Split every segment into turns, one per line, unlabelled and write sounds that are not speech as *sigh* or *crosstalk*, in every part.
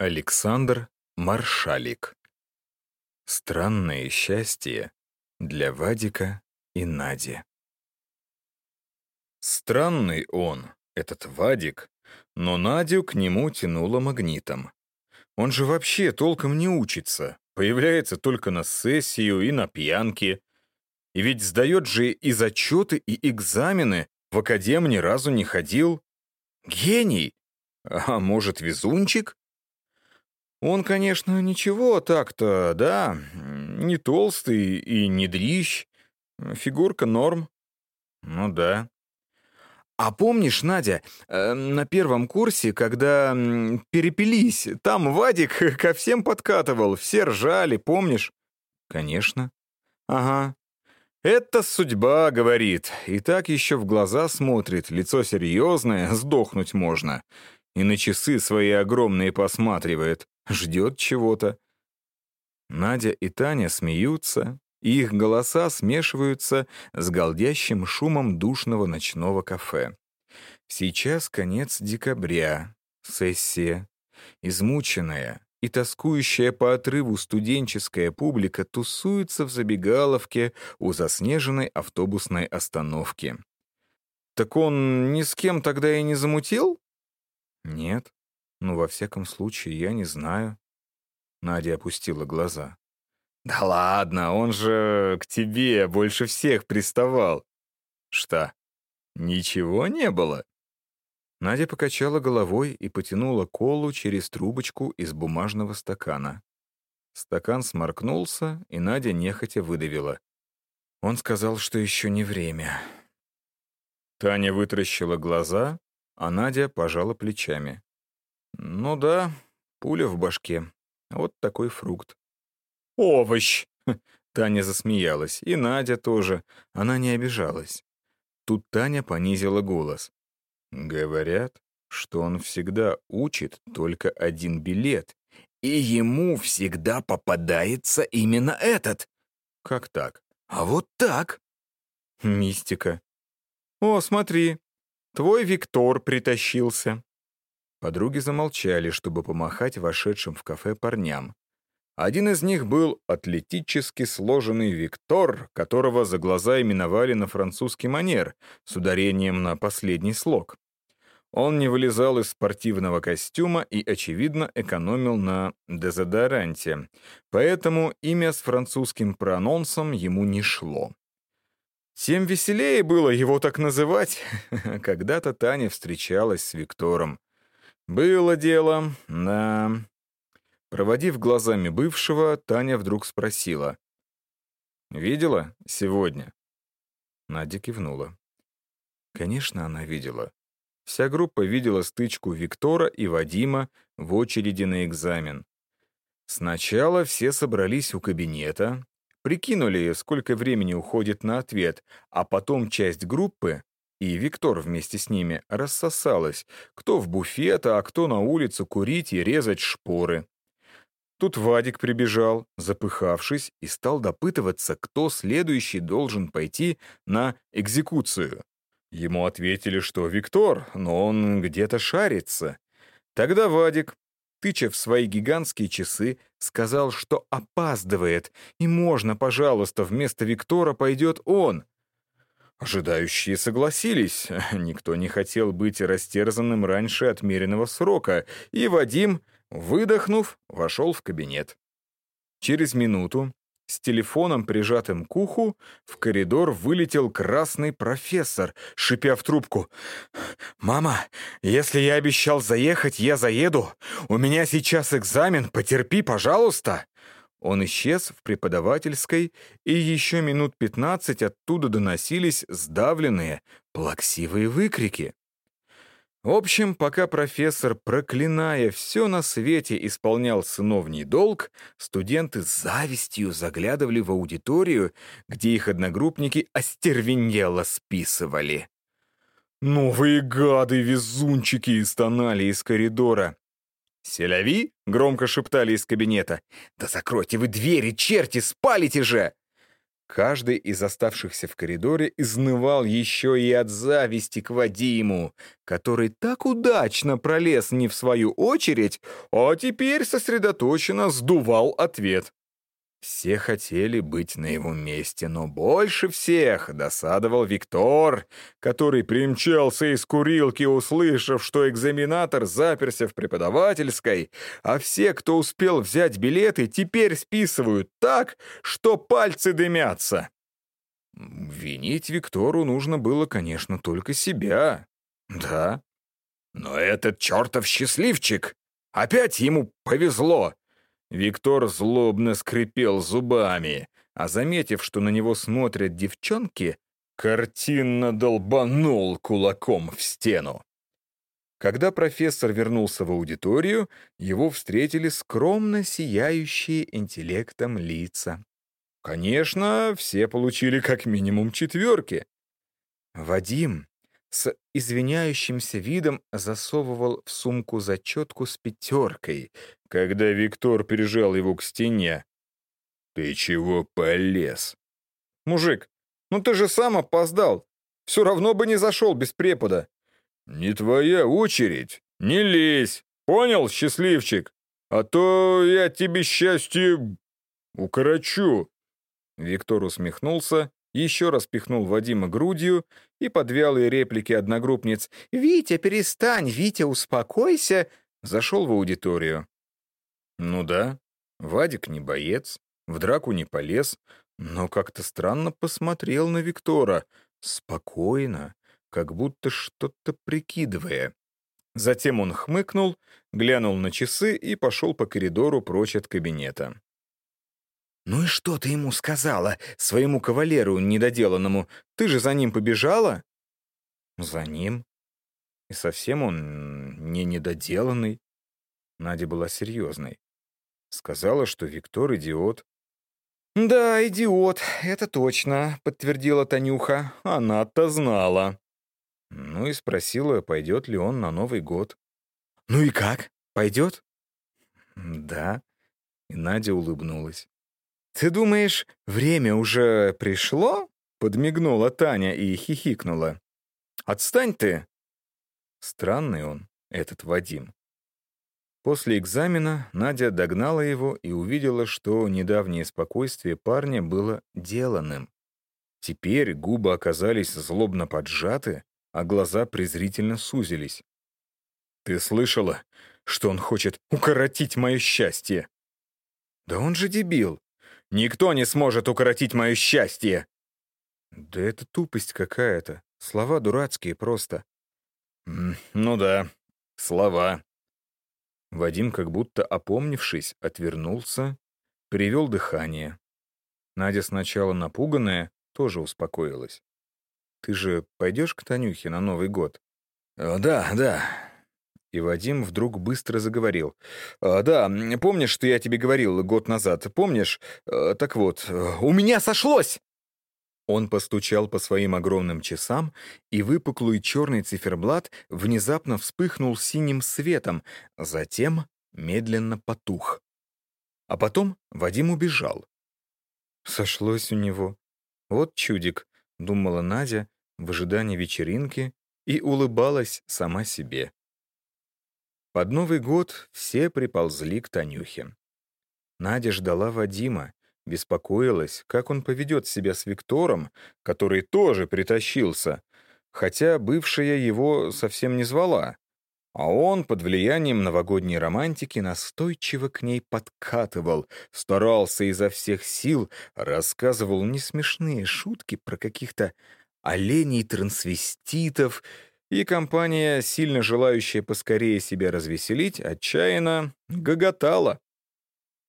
Александр Маршалик. Странное счастье для Вадика и Нади. Странный он, этот Вадик, но Надю к нему тянуло магнитом. Он же вообще толком не учится, появляется только на сессию и на пьянке. И ведь сдает же и зачеты, и экзамены, в академ ни разу не ходил. Гений! А может, везунчик? Он, конечно, ничего так-то, да, не толстый и не дрищ, фигурка норм. Ну да. А помнишь, Надя, э, на первом курсе, когда перепились, там Вадик *laughs* ко всем подкатывал, все ржали, помнишь? Конечно. Ага. Это судьба, говорит, и так еще в глаза смотрит, лицо серьезное, сдохнуть можно. И на часы свои огромные посматривает. Ждет чего-то. Надя и Таня смеются, и их голоса смешиваются с голдящим шумом душного ночного кафе. Сейчас конец декабря, сессия. Измученная и тоскующая по отрыву студенческая публика тусуется в забегаловке у заснеженной автобусной остановки. Так он ни с кем тогда и не замутил? Нет. Ну, во всяком случае, я не знаю. Надя опустила глаза. Да ладно, он же к тебе больше всех приставал. Что, ничего не было? Надя покачала головой и потянула колу через трубочку из бумажного стакана. Стакан сморкнулся, и Надя нехотя выдавила. Он сказал, что еще не время. Таня вытаращила глаза, а Надя пожала плечами. Ну да, пуля в башке. Вот такой фрукт. Овощ! Таня засмеялась, и Надя тоже. Она не обижалась. Тут Таня понизила голос. Говорят, что он всегда учит только один билет, и ему всегда попадается именно этот. Как так? А вот так. Мистика. О, смотри, твой Виктор притащился. Подруги замолчали, чтобы помахать вошедшим в кафе парням. Один из них был атлетически сложенный Виктор, которого за глаза именовали на французский манер, с ударением на последний слог. Он не вылезал из спортивного костюма и, очевидно, экономил на дезодоранте, поэтому имя с французским прононсом ему не шло. Тем веселее было его так называть. *laughs* Когда-то Таня встречалась с Виктором. Было дело, да. Проводив глазами бывшего, Таня вдруг спросила. «Видела сегодня?» Надя кивнула. Конечно, она видела. Вся группа видела стычку Виктора и Вадима в очереди на экзамен. Сначала все собрались у кабинета, прикинули, сколько времени уходит на ответ, а потом часть группы и Виктор вместе с ними рассосалась, кто в буфет, а кто на улицу курить и резать шпоры. Тут Вадик прибежал, запыхавшись, и стал допытываться, кто следующий должен пойти на экзекуцию. Ему ответили, что Виктор, но он где-то шарится. Тогда Вадик, тыча в свои гигантские часы, сказал, что опаздывает, и можно, пожалуйста, вместо Виктора пойдет он. Ожидающие согласились. *laughs* Никто не хотел быть растерзанным раньше отмеренного срока, и Вадим, выдохнув, вошел в кабинет. Через минуту, с телефоном, прижатым к уху, в коридор вылетел красный профессор, шипя в трубку. «Мама, если я обещал заехать, я заеду. У меня сейчас экзамен, потерпи, пожалуйста!» Он исчез в преподавательской, и еще минут пятнадцать оттуда доносились сдавленные, плаксивые выкрики. В общем, пока профессор, проклиная все на свете, исполнял сыновний долг, студенты с завистью заглядывали в аудиторию, где их одногруппники остервенело списывали. «Новые гады-везунчики!» — стонали из коридора. «Селяви?» — громко шептали из кабинета. «Да закройте вы двери, черти, спалите же!» Каждый из оставшихся в коридоре изнывал еще и от зависти к Вадиму, который так удачно пролез не в свою очередь, а теперь сосредоточенно сдувал ответ. Все хотели быть на его месте, но больше всех досадовал Виктор, который примчался из курилки, услышав, что экзаменатор заперся в преподавательской, а все, кто успел взять билеты, теперь списывают так, что пальцы дымятся. Винить Виктору нужно было, конечно, только себя. Да. Но этот чертов счастливчик! Опять ему повезло! Виктор злобно скрипел зубами, а заметив, что на него смотрят девчонки, картинно долбанул кулаком в стену. Когда профессор вернулся в аудиторию, его встретили скромно сияющие интеллектом лица. Конечно, все получили как минимум четверки. Вадим с извиняющимся видом засовывал в сумку зачетку с пятеркой, когда Виктор прижал его к стене. «Ты чего полез?» «Мужик, ну ты же сам опоздал. Все равно бы не зашел без препода». «Не твоя очередь. Не лезь. Понял, счастливчик? А то я тебе счастье укорочу». Виктор усмехнулся еще раз пихнул Вадима грудью и под вялые реплики одногруппниц «Витя, перестань! Витя, успокойся!» зашел в аудиторию. Ну да, Вадик не боец, в драку не полез, но как-то странно посмотрел на Виктора, спокойно, как будто что-то прикидывая. Затем он хмыкнул, глянул на часы и пошел по коридору прочь от кабинета. «Ну и что ты ему сказала, своему кавалеру недоделанному? Ты же за ним побежала?» «За ним? И совсем он не недоделанный?» Надя была серьезной. Сказала, что Виктор идиот. «Да, идиот, это точно», — подтвердила Танюха. Она-то знала. Ну и спросила, пойдет ли он на Новый год. «Ну и как? Пойдет?» «Да». И Надя улыбнулась. «Ты думаешь, время уже пришло?» — подмигнула Таня и хихикнула. «Отстань ты!» Странный он, этот Вадим. После экзамена Надя догнала его и увидела, что недавнее спокойствие парня было деланным. Теперь губы оказались злобно поджаты, а глаза презрительно сузились. «Ты слышала, что он хочет укоротить мое счастье?» «Да он же дебил. Никто не сможет укоротить мое счастье!» «Да это тупость какая-то. Слова дурацкие просто». «Ну да, слова». Вадим, как будто опомнившись, отвернулся, перевел дыхание. Надя сначала напуганная, тоже успокоилась. «Ты же пойдешь к Танюхе на Новый год?» «Да, да», и Вадим вдруг быстро заговорил. «А, «Да, помнишь, что я тебе говорил год назад? Помнишь? А, так вот, у меня сошлось!» Он постучал по своим огромным часам, и выпуклый черный циферблат внезапно вспыхнул синим светом, затем медленно потух. А потом Вадим убежал. «Сошлось у него. Вот чудик», — думала Надя в ожидании вечеринки и улыбалась сама себе. Под Новый год все приползли к Танюхе. Надя ждала Вадима, беспокоилась, как он поведет себя с Виктором, который тоже притащился, хотя бывшая его совсем не звала. А он под влиянием новогодней романтики настойчиво к ней подкатывал, старался изо всех сил, рассказывал несмешные шутки про каких-то оленей-трансвеститов и компания, сильно желающая поскорее себя развеселить, отчаянно гоготала.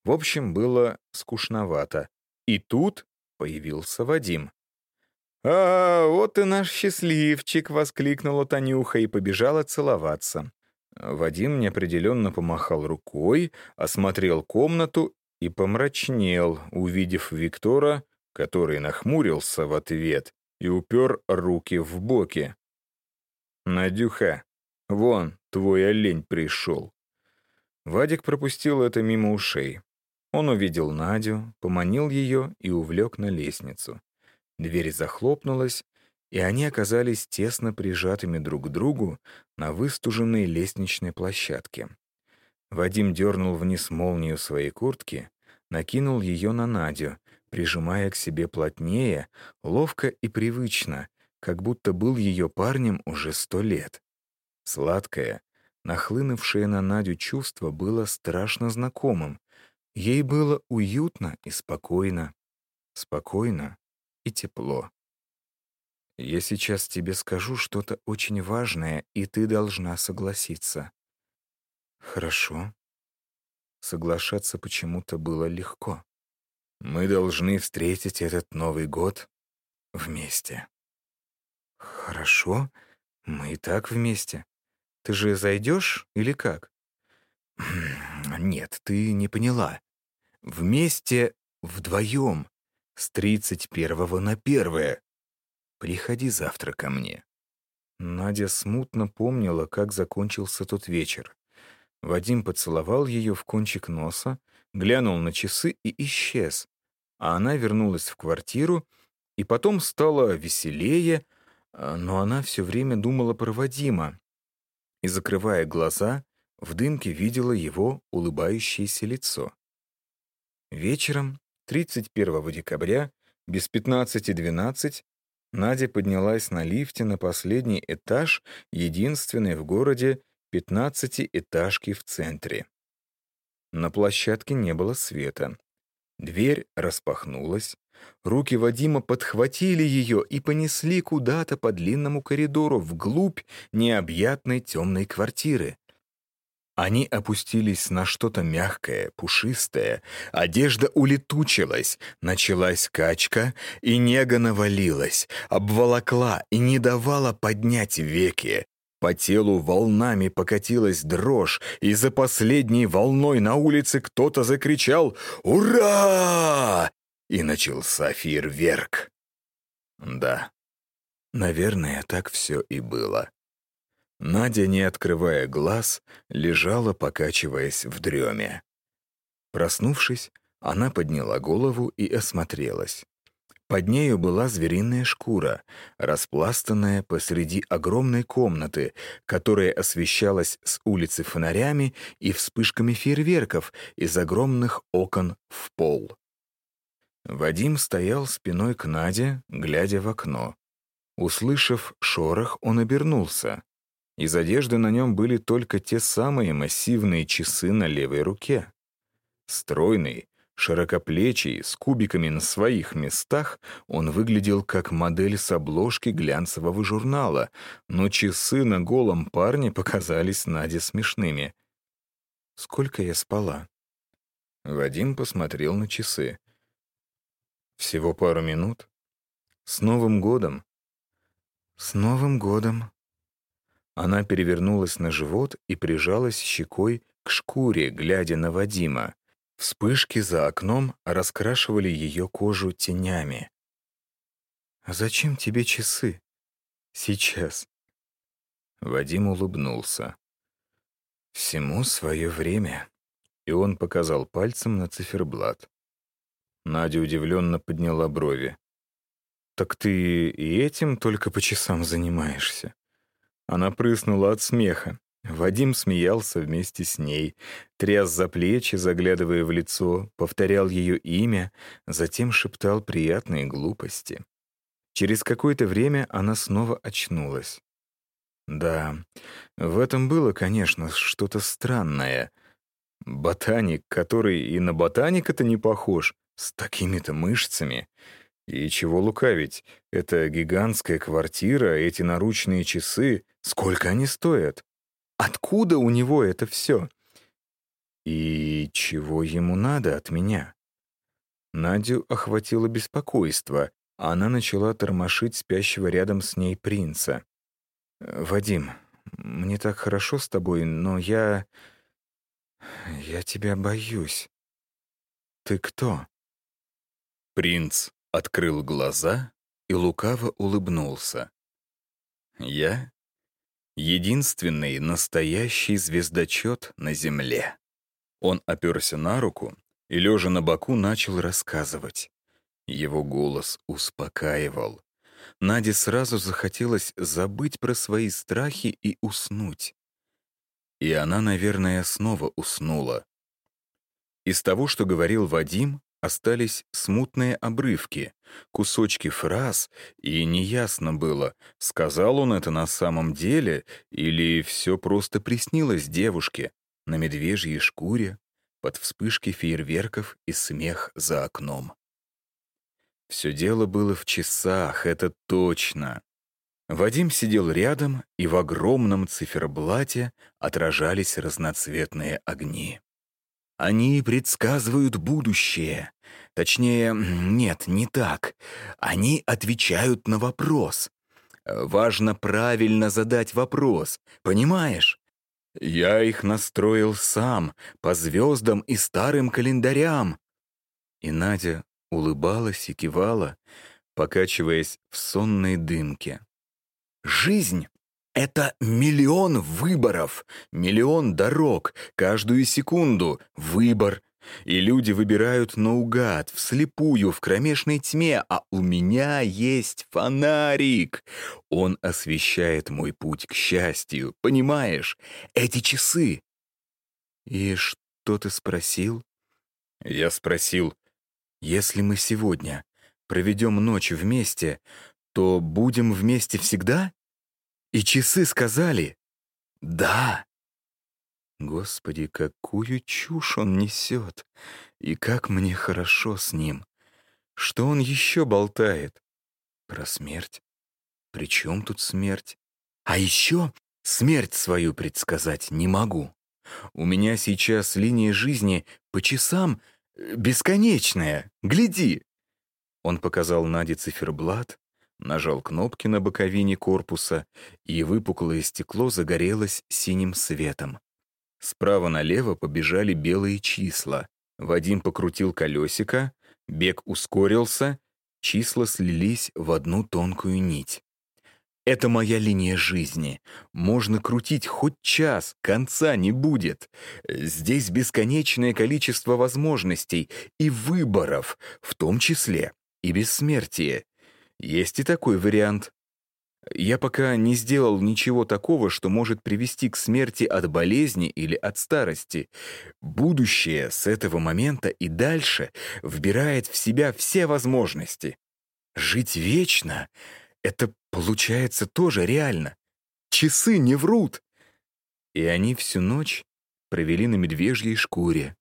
В общем, было скучновато. И тут появился Вадим. «А, вот и наш счастливчик!» — воскликнула Танюха и побежала целоваться. Вадим неопределенно помахал рукой, осмотрел комнату и помрачнел, увидев Виктора, который нахмурился в ответ и упер руки в боки. «Надюха, вон, твой олень пришел». Вадик пропустил это мимо ушей. Он увидел Надю, поманил ее и увлек на лестницу. Дверь захлопнулась, и они оказались тесно прижатыми друг к другу на выстуженной лестничной площадке. Вадим дернул вниз молнию своей куртки, накинул ее на Надю, прижимая к себе плотнее, ловко и привычно, как будто был ее парнем уже сто лет. Сладкое, нахлынувшее на Надю чувство было страшно знакомым. Ей было уютно и спокойно. Спокойно и тепло. «Я сейчас тебе скажу что-то очень важное, и ты должна согласиться». «Хорошо». Соглашаться почему-то было легко. «Мы должны встретить этот Новый год вместе». «Хорошо, мы и так вместе. Ты же зайдешь или как?» «Нет, ты не поняла. Вместе, вдвоем, с тридцать первого на первое. Приходи завтра ко мне». Надя смутно помнила, как закончился тот вечер. Вадим поцеловал ее в кончик носа, глянул на часы и исчез. А она вернулась в квартиру и потом стала веселее, но она все время думала про Вадима. И, закрывая глаза, в дымке видела его улыбающееся лицо. Вечером, 31 декабря, без 15.12, Надя поднялась на лифте на последний этаж единственной в городе 15-этажки в центре. На площадке не было света. Дверь распахнулась, Руки Вадима подхватили ее и понесли куда-то по длинному коридору вглубь необъятной темной квартиры. Они опустились на что-то мягкое, пушистое, одежда улетучилась, началась качка, и нега навалилась, обволокла и не давала поднять веки. По телу волнами покатилась дрожь, и за последней волной на улице кто-то закричал «Ура!» И начался фейерверк. Да, наверное, так все и было. Надя, не открывая глаз, лежала, покачиваясь в дреме. Проснувшись, она подняла голову и осмотрелась. Под нею была звериная шкура, распластанная посреди огромной комнаты, которая освещалась с улицы фонарями и вспышками фейерверков из огромных окон в пол. Вадим стоял спиной к Наде, глядя в окно. Услышав шорох, он обернулся. Из одежды на нем были только те самые массивные часы на левой руке. Стройный, широкоплечий, с кубиками на своих местах, он выглядел как модель с обложки глянцевого журнала, но часы на голом парне показались Наде смешными. «Сколько я спала?» Вадим посмотрел на часы. Всего пару минут. С Новым годом. С Новым годом. Она перевернулась на живот и прижалась щекой к шкуре, глядя на Вадима. Вспышки за окном раскрашивали ее кожу тенями. «А зачем тебе часы? Сейчас?» Вадим улыбнулся. «Всему свое время», и он показал пальцем на циферблат. Надя удивленно подняла брови. «Так ты и этим только по часам занимаешься?» Она прыснула от смеха. Вадим смеялся вместе с ней, тряс за плечи, заглядывая в лицо, повторял ее имя, затем шептал приятные глупости. Через какое-то время она снова очнулась. Да, в этом было, конечно, что-то странное. Ботаник, который и на ботаника-то не похож, с такими-то мышцами. И чего лукавить, это гигантская квартира, эти наручные часы, сколько они стоят? Откуда у него это все? И чего ему надо от меня? Надю охватило беспокойство, она начала тормошить спящего рядом с ней принца. «Вадим, мне так хорошо с тобой, но я... я тебя боюсь. Ты кто?» Принц открыл глаза и лукаво улыбнулся. «Я — единственный настоящий звездочет на Земле». Он оперся на руку и, лежа на боку, начал рассказывать. Его голос успокаивал. Наде сразу захотелось забыть про свои страхи и уснуть. И она, наверное, снова уснула. Из того, что говорил Вадим, остались смутные обрывки, кусочки фраз, и неясно было, сказал он это на самом деле или все просто приснилось девушке на медвежьей шкуре под вспышки фейерверков и смех за окном. Все дело было в часах, это точно. Вадим сидел рядом, и в огромном циферблате отражались разноцветные огни. Они предсказывают будущее. Точнее, нет, не так. Они отвечают на вопрос. Важно правильно задать вопрос, понимаешь? Я их настроил сам, по звездам и старым календарям. И Надя улыбалась и кивала, покачиваясь в сонной дымке. Жизнь это миллион выборов, миллион дорог, каждую секунду выбор. И люди выбирают наугад, вслепую, в кромешной тьме, а у меня есть фонарик. Он освещает мой путь к счастью, понимаешь? Эти часы. И что ты спросил? Я спросил, если мы сегодня проведем ночь вместе, то будем вместе всегда? И часы сказали «Да». Господи, какую чушь он несет! И как мне хорошо с ним! Что он еще болтает? Про смерть? При чем тут смерть? А еще смерть свою предсказать не могу. У меня сейчас линия жизни по часам э, бесконечная. Гляди!» Он показал Наде циферблат, нажал кнопки на боковине корпуса, и выпуклое стекло загорелось синим светом. Справа налево побежали белые числа. Вадим покрутил колесико, бег ускорился, числа слились в одну тонкую нить. Это моя линия жизни. Можно крутить хоть час, конца не будет. Здесь бесконечное количество возможностей и выборов, в том числе и бессмертие. Есть и такой вариант. Я пока не сделал ничего такого, что может привести к смерти от болезни или от старости. Будущее с этого момента и дальше вбирает в себя все возможности. Жить вечно — это, получается, тоже реально. Часы не врут. И они всю ночь провели на медвежьей шкуре.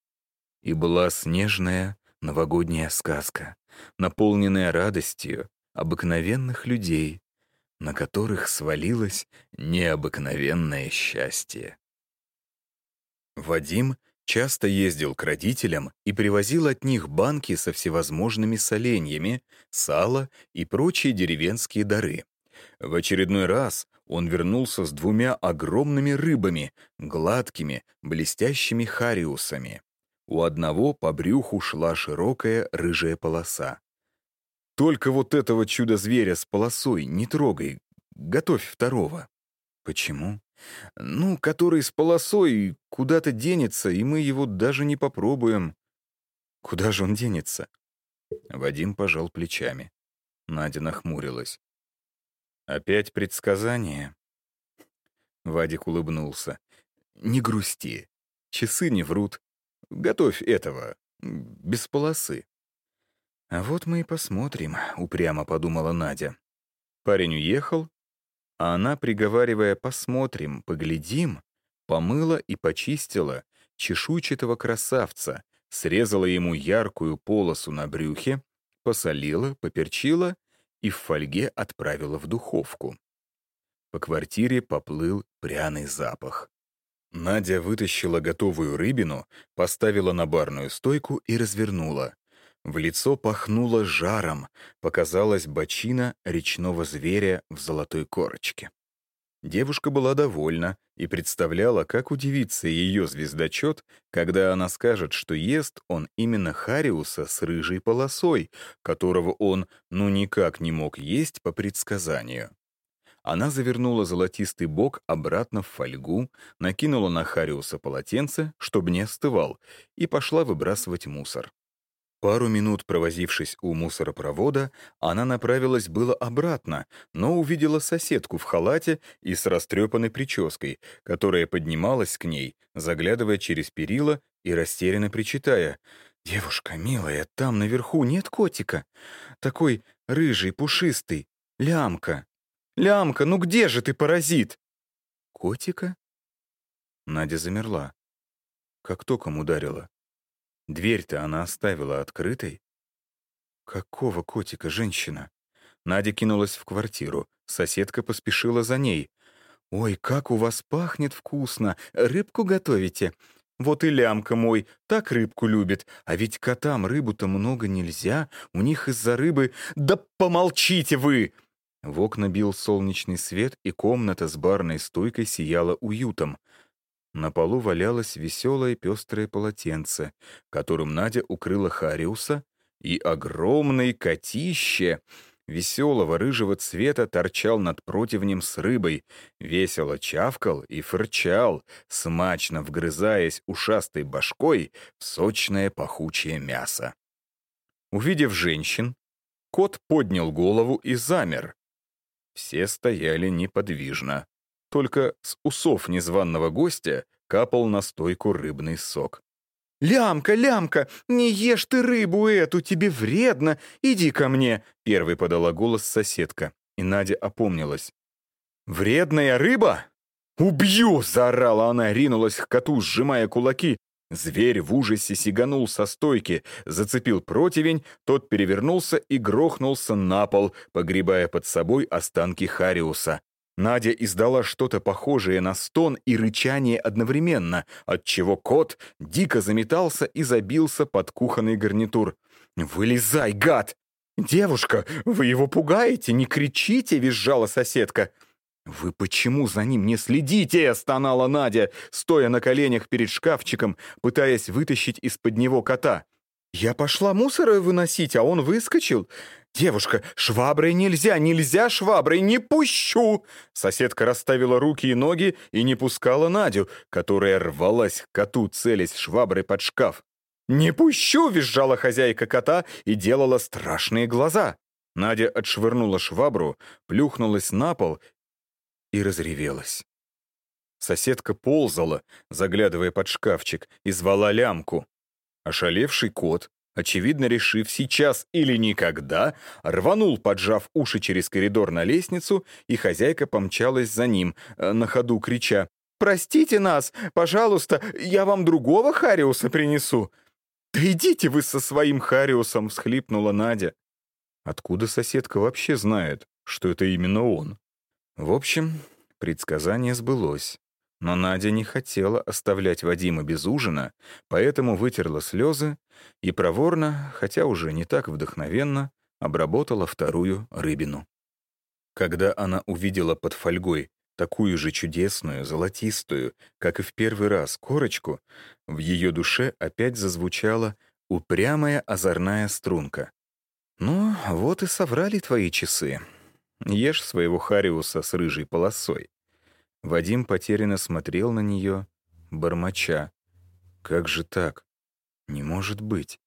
И была снежная новогодняя сказка, наполненная радостью, обыкновенных людей, на которых свалилось необыкновенное счастье. Вадим часто ездил к родителям и привозил от них банки со всевозможными соленьями, сало и прочие деревенские дары. В очередной раз он вернулся с двумя огромными рыбами, гладкими, блестящими хариусами. У одного по брюху шла широкая рыжая полоса. Только вот этого чудо-зверя с полосой не трогай. Готовь второго. Почему? Ну, который с полосой куда-то денется, и мы его даже не попробуем. Куда же он денется? Вадим пожал плечами. Надя нахмурилась. Опять предсказание? Вадик улыбнулся. Не грусти. Часы не врут. Готовь этого, без полосы. «А вот мы и посмотрим», — упрямо подумала Надя. Парень уехал, а она, приговаривая «посмотрим, поглядим», помыла и почистила чешуйчатого красавца, срезала ему яркую полосу на брюхе, посолила, поперчила и в фольге отправила в духовку. По квартире поплыл пряный запах. Надя вытащила готовую рыбину, поставила на барную стойку и развернула. В лицо пахнуло жаром, показалась бочина речного зверя в золотой корочке. Девушка была довольна и представляла, как удивится ее звездочет, когда она скажет, что ест он именно Хариуса с рыжей полосой, которого он ну никак не мог есть по предсказанию. Она завернула золотистый бок обратно в фольгу, накинула на Хариуса полотенце, чтобы не остывал, и пошла выбрасывать мусор. Пару минут провозившись у мусоропровода, она направилась было обратно, но увидела соседку в халате и с растрепанной прической, которая поднималась к ней, заглядывая через перила и растерянно причитая. «Девушка, милая, там наверху нет котика? Такой рыжий, пушистый, лямка. Лямка, ну где же ты, паразит?» «Котика?» Надя замерла. Как током ударила. Дверь-то она оставила открытой. Какого котика, женщина? Надя кинулась в квартиру. Соседка поспешила за ней. «Ой, как у вас пахнет вкусно! Рыбку готовите? Вот и лямка мой, так рыбку любит. А ведь котам рыбу-то много нельзя, у них из-за рыбы... Да помолчите вы!» В окна бил солнечный свет, и комната с барной стойкой сияла уютом. На полу валялось веселое пестрое полотенце, которым Надя укрыла Хариуса, и огромный котище веселого рыжего цвета торчал над противнем с рыбой, весело чавкал и фырчал, смачно вгрызаясь ушастой башкой в сочное пахучее мясо. Увидев женщин, кот поднял голову и замер. Все стояли неподвижно. Только с усов незваного гостя капал на стойку рыбный сок. «Лямка, лямка, не ешь ты рыбу эту, тебе вредно, иди ко мне!» Первый подала голос соседка, и Надя опомнилась. «Вредная рыба? Убью!» — заорала она, ринулась к коту, сжимая кулаки. Зверь в ужасе сиганул со стойки, зацепил противень, тот перевернулся и грохнулся на пол, погребая под собой останки Хариуса. Надя издала что-то похожее на стон и рычание одновременно, отчего кот дико заметался и забился под кухонный гарнитур. «Вылезай, гад!» «Девушка, вы его пугаете, не кричите!» — визжала соседка. «Вы почему за ним не следите?» — стонала Надя, стоя на коленях перед шкафчиком, пытаясь вытащить из-под него кота. «Я пошла мусор выносить, а он выскочил. «Девушка, шваброй нельзя, нельзя шваброй, не пущу!» Соседка расставила руки и ноги и не пускала Надю, которая рвалась к коту, целясь шваброй под шкаф. «Не пущу!» — визжала хозяйка кота и делала страшные глаза. Надя отшвырнула швабру, плюхнулась на пол и разревелась. Соседка ползала, заглядывая под шкафчик, и звала лямку. Ошалевший кот очевидно решив сейчас или никогда, рванул, поджав уши через коридор на лестницу, и хозяйка помчалась за ним, э, на ходу крича «Простите нас, пожалуйста, я вам другого Хариуса принесу». «Да идите вы со своим Хариусом!» — всхлипнула Надя. Откуда соседка вообще знает, что это именно он? В общем, предсказание сбылось. Но Надя не хотела оставлять Вадима без ужина, поэтому вытерла слезы и проворно, хотя уже не так вдохновенно, обработала вторую рыбину. Когда она увидела под фольгой такую же чудесную, золотистую, как и в первый раз, корочку, в ее душе опять зазвучала упрямая озорная струнка. «Ну, вот и соврали твои часы. Ешь своего Хариуса с рыжей полосой. Вадим потерянно смотрел на нее, бормоча. «Как же так? Не может быть!»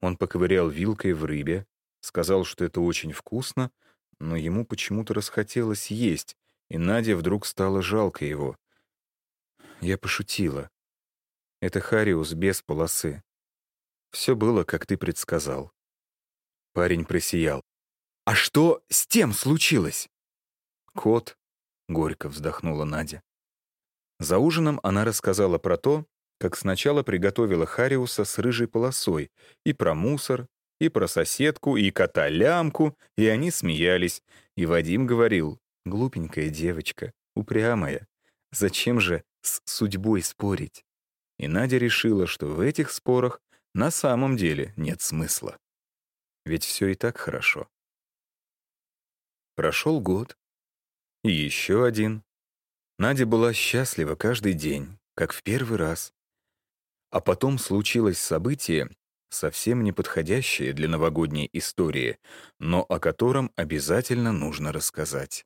Он поковырял вилкой в рыбе, сказал, что это очень вкусно, но ему почему-то расхотелось есть, и Наде вдруг стало жалко его. Я пошутила. Это Хариус без полосы. Все было, как ты предсказал. Парень просиял. «А что с тем случилось?» Кот — горько вздохнула Надя. За ужином она рассказала про то, как сначала приготовила Хариуса с рыжей полосой, и про мусор, и про соседку, и кота-лямку, и они смеялись. И Вадим говорил, «Глупенькая девочка, упрямая, зачем же с судьбой спорить?» И Надя решила, что в этих спорах на самом деле нет смысла. Ведь все и так хорошо. Прошел год, и еще один. Надя была счастлива каждый день, как в первый раз. А потом случилось событие, совсем неподходящее для новогодней истории, но о котором обязательно нужно рассказать.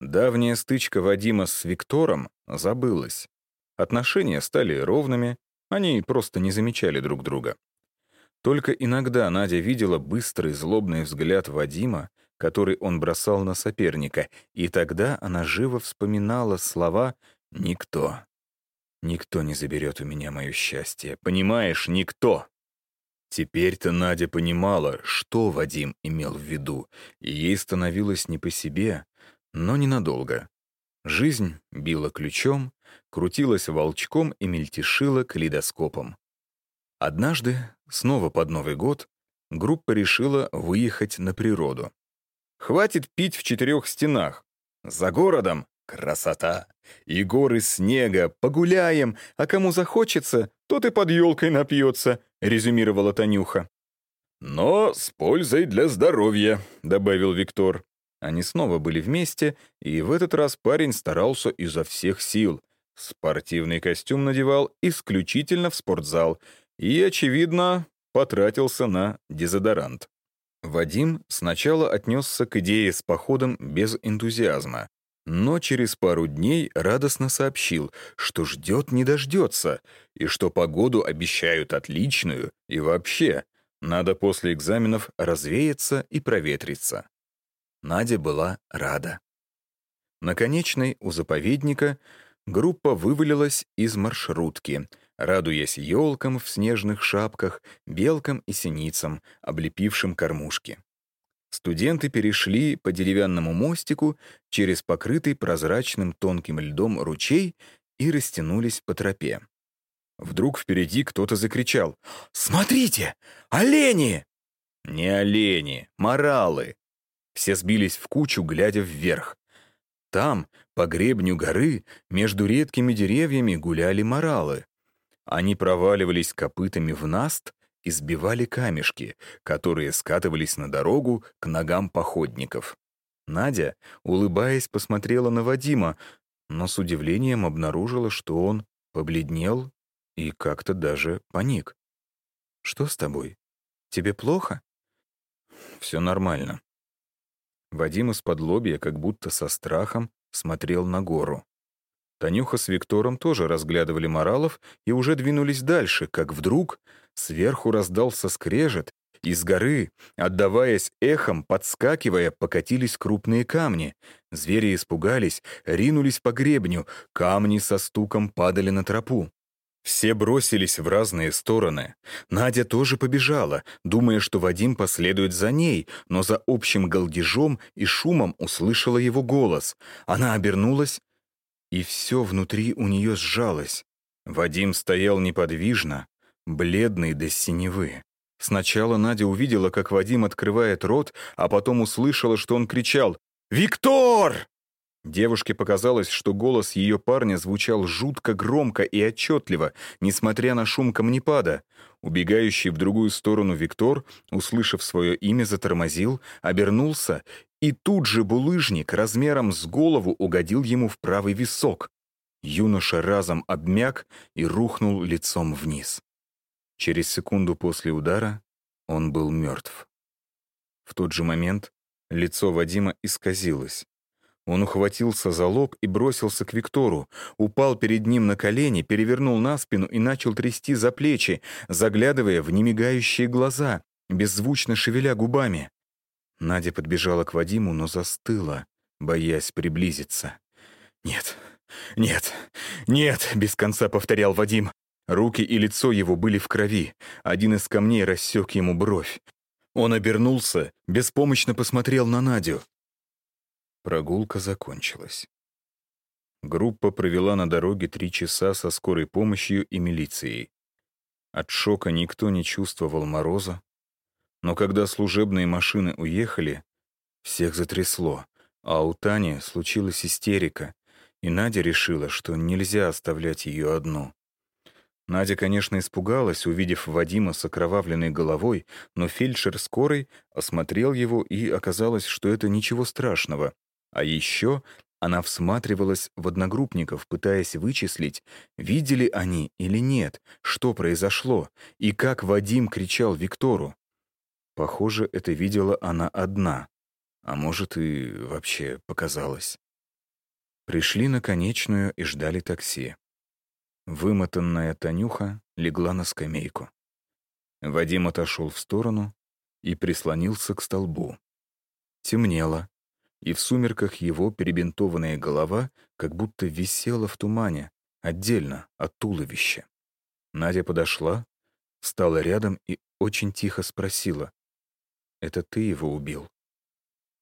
Давняя стычка Вадима с Виктором забылась. Отношения стали ровными, они просто не замечали друг друга. Только иногда Надя видела быстрый злобный взгляд Вадима, который он бросал на соперника, и тогда она живо вспоминала слова «Никто, никто не заберет у меня мое счастье. Понимаешь, никто!» Теперь-то Надя понимала, что Вадим имел в виду, и ей становилось не по себе, но ненадолго. Жизнь била ключом, крутилась волчком и мельтешила калейдоскопом. Однажды, снова под Новый год, группа решила выехать на природу. Хватит пить в четырех стенах. За городом красота. И горы снега, погуляем, а кому захочется, тот и под елкой напьется, резюмировала Танюха. «Но с пользой для здоровья», — добавил Виктор. Они снова были вместе, и в этот раз парень старался изо всех сил. Спортивный костюм надевал исключительно в спортзал и, очевидно, потратился на дезодорант. Вадим сначала отнесся к идее с походом без энтузиазма, но через пару дней радостно сообщил, что ждет не дождется, и что погоду обещают отличную, и вообще, надо после экзаменов развеяться и проветриться. Надя была рада. На конечной у заповедника группа вывалилась из маршрутки, радуясь елкам в снежных шапках, белкам и синицам, облепившим кормушки. Студенты перешли по деревянному мостику через покрытый прозрачным тонким льдом ручей и растянулись по тропе. Вдруг впереди кто-то закричал «Смотрите! Олени!» «Не олени, моралы!» Все сбились в кучу, глядя вверх. Там, по гребню горы, между редкими деревьями гуляли моралы. Они проваливались копытами в наст и сбивали камешки, которые скатывались на дорогу к ногам походников. Надя, улыбаясь, посмотрела на Вадима, но с удивлением обнаружила, что он побледнел и как-то даже паник. «Что с тобой? Тебе плохо?» «Все нормально», Вадим из-под лобья, как будто со страхом, смотрел на гору. Танюха с Виктором тоже разглядывали моралов и уже двинулись дальше, как вдруг сверху раздался скрежет, и с горы, отдаваясь эхом, подскакивая, покатились крупные камни. Звери испугались, ринулись по гребню, камни со стуком падали на тропу. Все бросились в разные стороны. Надя тоже побежала, думая, что Вадим последует за ней, но за общим галдежом и шумом услышала его голос. Она обернулась, и все внутри у нее сжалось. Вадим стоял неподвижно, бледный до синевы. Сначала Надя увидела, как Вадим открывает рот, а потом услышала, что он кричал «Виктор!» Девушке показалось, что голос ее парня звучал жутко громко и отчетливо, несмотря на шум камнепада. Убегающий в другую сторону Виктор, услышав свое имя, затормозил, обернулся, и тут же булыжник размером с голову угодил ему в правый висок. Юноша разом обмяк и рухнул лицом вниз. Через секунду после удара он был мертв. В тот же момент лицо Вадима исказилось. Он ухватился за лоб и бросился к Виктору, упал перед ним на колени, перевернул на спину и начал трясти за плечи, заглядывая в немигающие глаза, беззвучно шевеля губами. Надя подбежала к Вадиму, но застыла, боясь приблизиться. «Нет, нет, нет!» — без конца повторял Вадим. Руки и лицо его были в крови. Один из камней рассек ему бровь. Он обернулся, беспомощно посмотрел на Надю. Прогулка закончилась. Группа провела на дороге три часа со скорой помощью и милицией. От шока никто не чувствовал мороза, но когда служебные машины уехали, всех затрясло, а у Тани случилась истерика, и Надя решила, что нельзя оставлять ее одну. Надя, конечно, испугалась, увидев Вадима с окровавленной головой, но фельдшер скорой осмотрел его, и оказалось, что это ничего страшного. А еще она всматривалась в одногруппников, пытаясь вычислить, видели они или нет, что произошло, и как Вадим кричал Виктору. Похоже, это видела она одна, а может и вообще показалось. Пришли на конечную и ждали такси. Вымотанная Танюха легла на скамейку. Вадим отошел в сторону и прислонился к столбу. Темнело, и в сумерках его перебинтованная голова как будто висела в тумане, отдельно от туловища. Надя подошла, встала рядом и очень тихо спросила. «Это ты его убил?»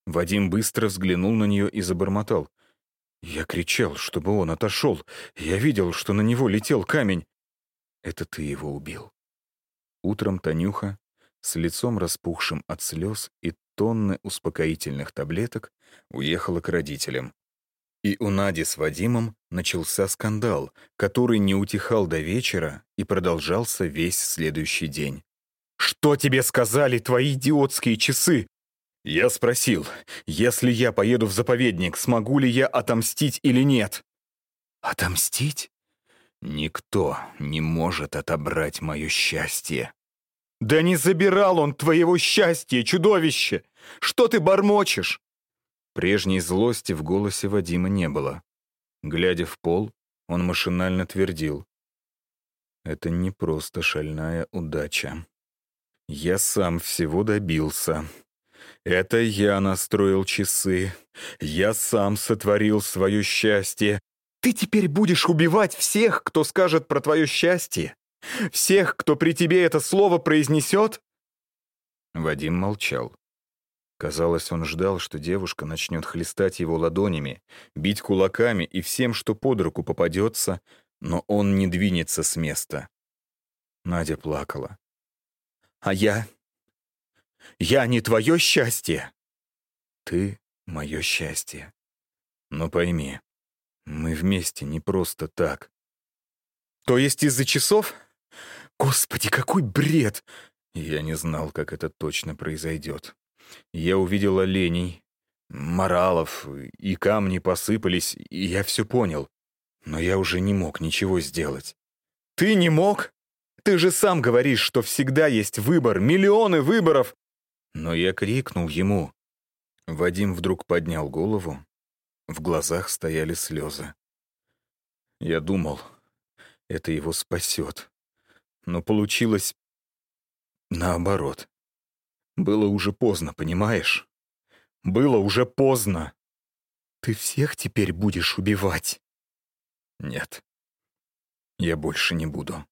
Вадим быстро взглянул на нее и забормотал. «Я кричал, чтобы он отошел. Я видел, что на него летел камень. Это ты его убил». Утром Танюха, с лицом распухшим от слез и тонны успокоительных таблеток, уехала к родителям. И у Нади с Вадимом начался скандал, который не утихал до вечера и продолжался весь следующий день. «Что тебе сказали твои идиотские часы?» Я спросил, если я поеду в заповедник, смогу ли я отомстить или нет? Отомстить? Никто не может отобрать мое счастье. Да не забирал он твоего счастья, чудовище! Что ты бормочешь? Прежней злости в голосе Вадима не было. Глядя в пол, он машинально твердил. Это не просто шальная удача. Я сам всего добился. Это я настроил часы. Я сам сотворил свое счастье. Ты теперь будешь убивать всех, кто скажет про твое счастье? Всех, кто при тебе это слово произнесет?» Вадим молчал. Казалось, он ждал, что девушка начнет хлестать его ладонями, бить кулаками и всем, что под руку попадется, но он не двинется с места. Надя плакала. «А я я не твое счастье!» «Ты — мое счастье. Но пойми, мы вместе не просто так». «То есть из-за часов? Господи, какой бред!» Я не знал, как это точно произойдет. Я увидел оленей, моралов, и камни посыпались, и я все понял. Но я уже не мог ничего сделать. «Ты не мог? Ты же сам говоришь, что всегда есть выбор, миллионы выборов, но я крикнул ему. Вадим вдруг поднял голову. В глазах стояли слезы. Я думал, это его спасет. Но получилось наоборот. Было уже поздно, понимаешь? Было уже поздно. Ты всех теперь будешь убивать? Нет. Я больше не буду.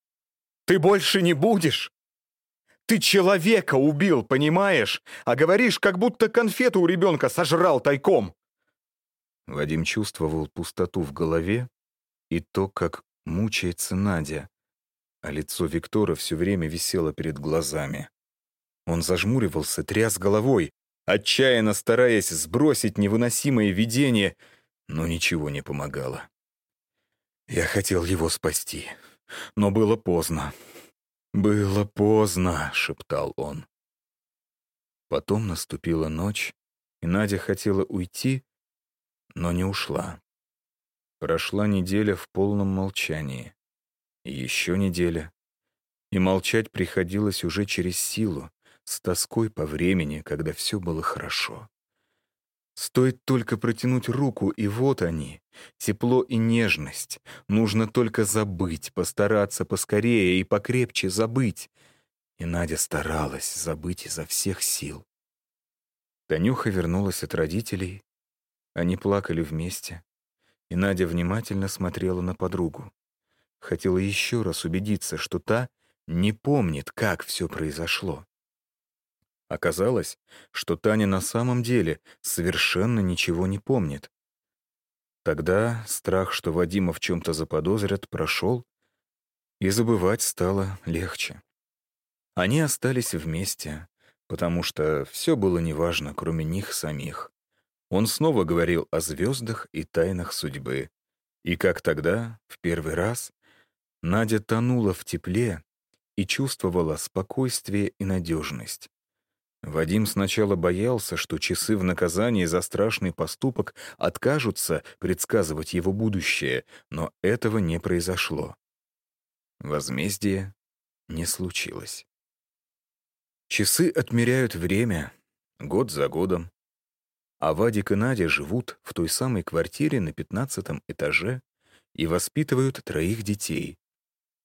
Ты больше не будешь? Ты человека убил, понимаешь? А говоришь, как будто конфету у ребенка сожрал тайком. Вадим чувствовал пустоту в голове и то, как мучается Надя, а лицо Виктора все время висело перед глазами. Он зажмуривался, тряс головой, отчаянно стараясь сбросить невыносимое видение, но ничего не помогало. Я хотел его спасти, но было поздно. «Было поздно», — шептал он. Потом наступила ночь, и Надя хотела уйти, но не ушла. Прошла неделя в полном молчании. И еще неделя. И молчать приходилось уже через силу, с тоской по времени, когда все было хорошо. Стоит только протянуть руку, и вот они, тепло и нежность. Нужно только забыть, постараться поскорее и покрепче забыть. И Надя старалась забыть изо всех сил. Танюха вернулась от родителей. Они плакали вместе. И Надя внимательно смотрела на подругу. Хотела еще раз убедиться, что та не помнит, как все произошло. Оказалось, что Таня на самом деле совершенно ничего не помнит. Тогда страх, что Вадима в чем-то заподозрят, прошел, и забывать стало легче. Они остались вместе, потому что все было неважно, кроме них самих. Он снова говорил о звездах и тайнах судьбы. И как тогда, в первый раз, Надя тонула в тепле и чувствовала спокойствие и надежность. Вадим сначала боялся, что часы в наказании за страшный поступок откажутся предсказывать его будущее, но этого не произошло. Возмездие не случилось. Часы отмеряют время, год за годом, а Вадик и Надя живут в той самой квартире на пятнадцатом этаже и воспитывают троих детей.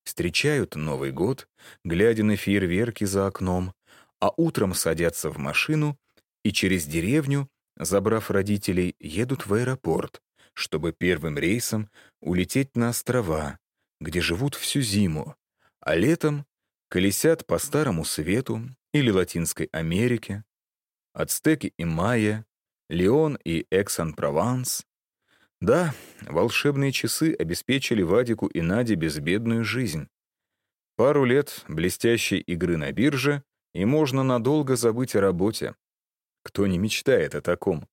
встречают Новый год, глядя на фейерверки за окном, а утром садятся в машину и через деревню, забрав родителей, едут в аэропорт, чтобы первым рейсом улететь на острова, где живут всю зиму, а летом колесят по Старому Свету или Латинской Америке, Ацтеки и Майя, Леон и Эксан-Прованс. Да, волшебные часы обеспечили Вадику и Наде безбедную жизнь. Пару лет блестящей игры на бирже, и можно надолго забыть о работе. Кто не мечтает о таком?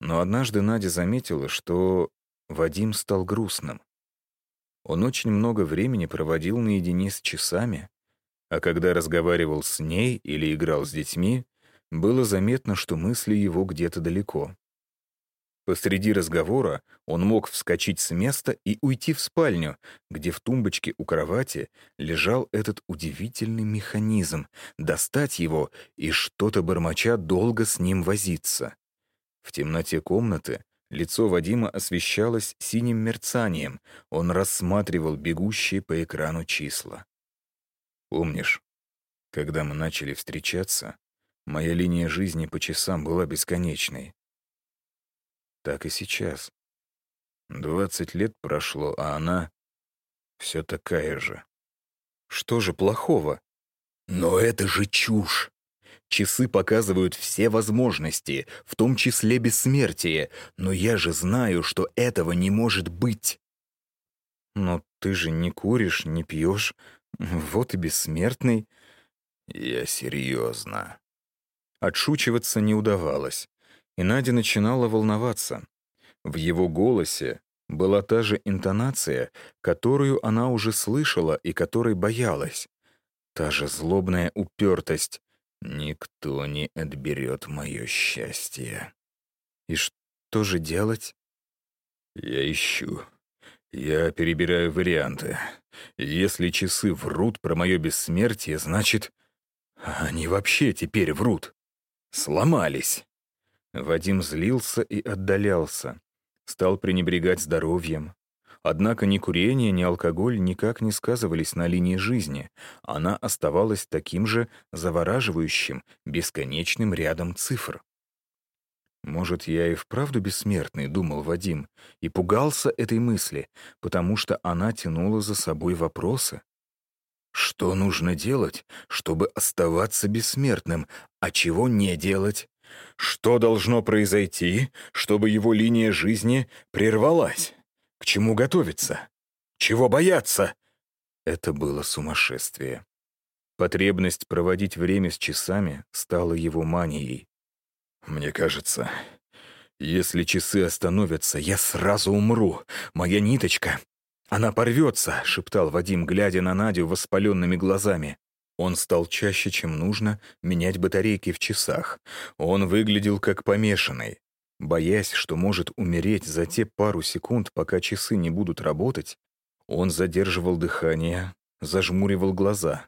Но однажды Надя заметила, что Вадим стал грустным. Он очень много времени проводил наедине с часами, а когда разговаривал с ней или играл с детьми, было заметно, что мысли его где-то далеко. Посреди разговора он мог вскочить с места и уйти в спальню, где в тумбочке у кровати лежал этот удивительный механизм, достать его и что-то бормоча долго с ним возиться. В темноте комнаты лицо Вадима освещалось синим мерцанием, он рассматривал бегущие по экрану числа. «Помнишь, когда мы начали встречаться, моя линия жизни по часам была бесконечной?» Так и сейчас. Двадцать лет прошло, а она все такая же. Что же плохого? Но это же чушь. Часы показывают все возможности, в том числе бессмертие, но я же знаю, что этого не может быть. Но ты же не куришь, не пьешь, вот и бессмертный. Я серьезно. Отшучиваться не удавалось и Надя начинала волноваться. В его голосе была та же интонация, которую она уже слышала и которой боялась. Та же злобная упертость. «Никто не отберет мое счастье». «И что же делать?» «Я ищу. Я перебираю варианты. Если часы врут про мое бессмертие, значит, они вообще теперь врут. Сломались». Вадим злился и отдалялся, стал пренебрегать здоровьем. Однако ни курение, ни алкоголь никак не сказывались на линии жизни. Она оставалась таким же завораживающим, бесконечным рядом цифр. «Может, я и вправду бессмертный», — думал Вадим, и пугался этой мысли, потому что она тянула за собой вопросы. Что нужно делать, чтобы оставаться бессмертным, а чего не делать? Что должно произойти, чтобы его линия жизни прервалась? К чему готовиться? Чего бояться? Это было сумасшествие. Потребность проводить время с часами стала его манией. «Мне кажется, если часы остановятся, я сразу умру. Моя ниточка, она порвется», — шептал Вадим, глядя на Надю воспаленными глазами. Он стал чаще, чем нужно, менять батарейки в часах. Он выглядел как помешанный. Боясь, что может умереть за те пару секунд, пока часы не будут работать, он задерживал дыхание, зажмуривал глаза.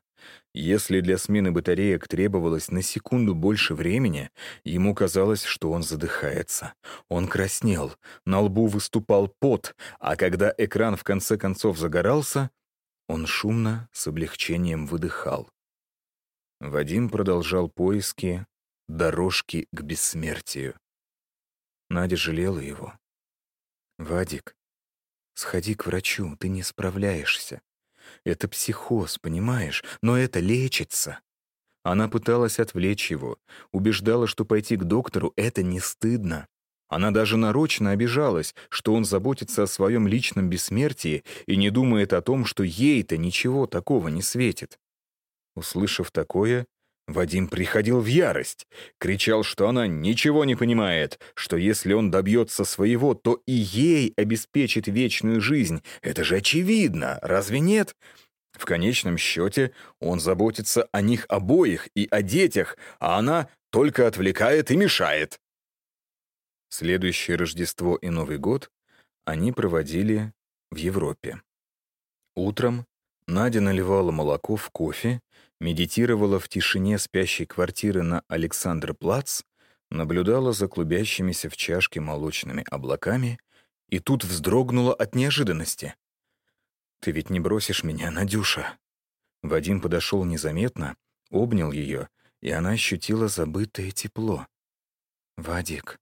Если для смены батареек требовалось на секунду больше времени, ему казалось, что он задыхается. Он краснел, на лбу выступал пот, а когда экран в конце концов загорался, он шумно, с облегчением выдыхал. Вадим продолжал поиски дорожки к бессмертию. Надя жалела его. «Вадик, сходи к врачу, ты не справляешься. Это психоз, понимаешь, но это лечится». Она пыталась отвлечь его, убеждала, что пойти к доктору — это не стыдно. Она даже нарочно обижалась, что он заботится о своем личном бессмертии и не думает о том, что ей-то ничего такого не светит. Услышав такое, Вадим приходил в ярость, кричал, что она ничего не понимает, что если он добьется своего, то и ей обеспечит вечную жизнь. Это же очевидно, разве нет? В конечном счете он заботится о них обоих и о детях, а она только отвлекает и мешает. Следующее Рождество и Новый год они проводили в Европе. Утром Надя наливала молоко в кофе, медитировала в тишине спящей квартиры на Александр-Плац, наблюдала за клубящимися в чашке молочными облаками и тут вздрогнула от неожиданности. «Ты ведь не бросишь меня, Надюша?» Вадим подошел незаметно, обнял ее, и она ощутила забытое тепло. «Вадик,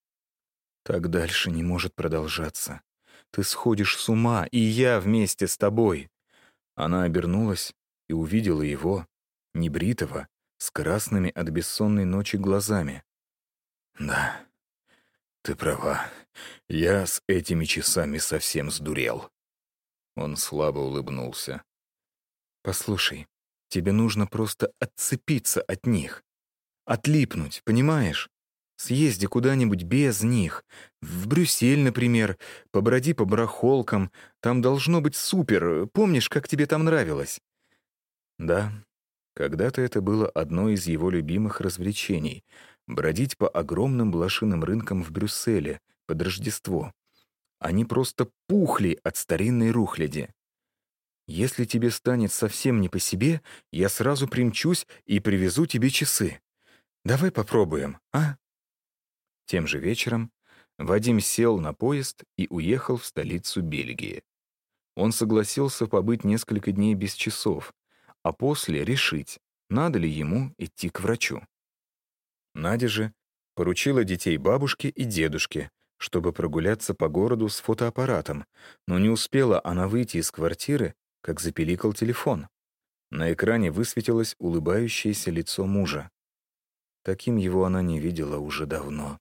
так дальше не может продолжаться. Ты сходишь с ума, и я вместе с тобой». Она обернулась и увидела его, небритого, с красными от бессонной ночи глазами. «Да, ты права. Я с этими часами совсем сдурел». Он слабо улыбнулся. «Послушай, тебе нужно просто отцепиться от них. Отлипнуть, понимаешь? Съезди куда-нибудь без них. В Брюссель, например. Поброди по барахолкам. Там должно быть супер. Помнишь, как тебе там нравилось?» Да, когда-то это было одно из его любимых развлечений — бродить по огромным блошиным рынкам в Брюсселе под Рождество. Они просто пухли от старинной рухляди. Если тебе станет совсем не по себе, я сразу примчусь и привезу тебе часы. Давай попробуем, а?» Тем же вечером Вадим сел на поезд и уехал в столицу Бельгии. Он согласился побыть несколько дней без часов, а после решить, надо ли ему идти к врачу. Надя же поручила детей бабушке и дедушке, чтобы прогуляться по городу с фотоаппаратом, но не успела она выйти из квартиры, как запеликал телефон. На экране высветилось улыбающееся лицо мужа. Таким его она не видела уже давно.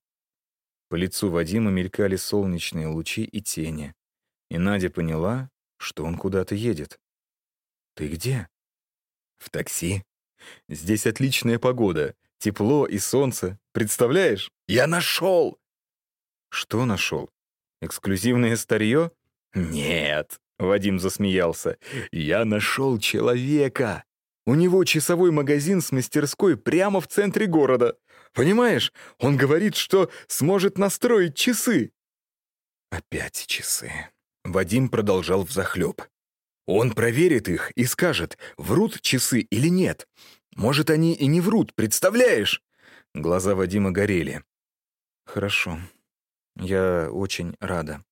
По лицу Вадима мелькали солнечные лучи и тени, и Надя поняла, что он куда-то едет. «Ты где?» «В такси. Здесь отличная погода, тепло и солнце. Представляешь? Я нашел!» «Что нашел? Эксклюзивное старье?» «Нет», — Вадим засмеялся, — «я нашел человека. У него часовой магазин с мастерской прямо в центре города. Понимаешь, он говорит, что сможет настроить часы». Опять часы. Вадим продолжал взахлеб. Он проверит их и скажет, врут часы или нет. Может, они и не врут, представляешь? Глаза Вадима горели. «Хорошо. Я очень рада».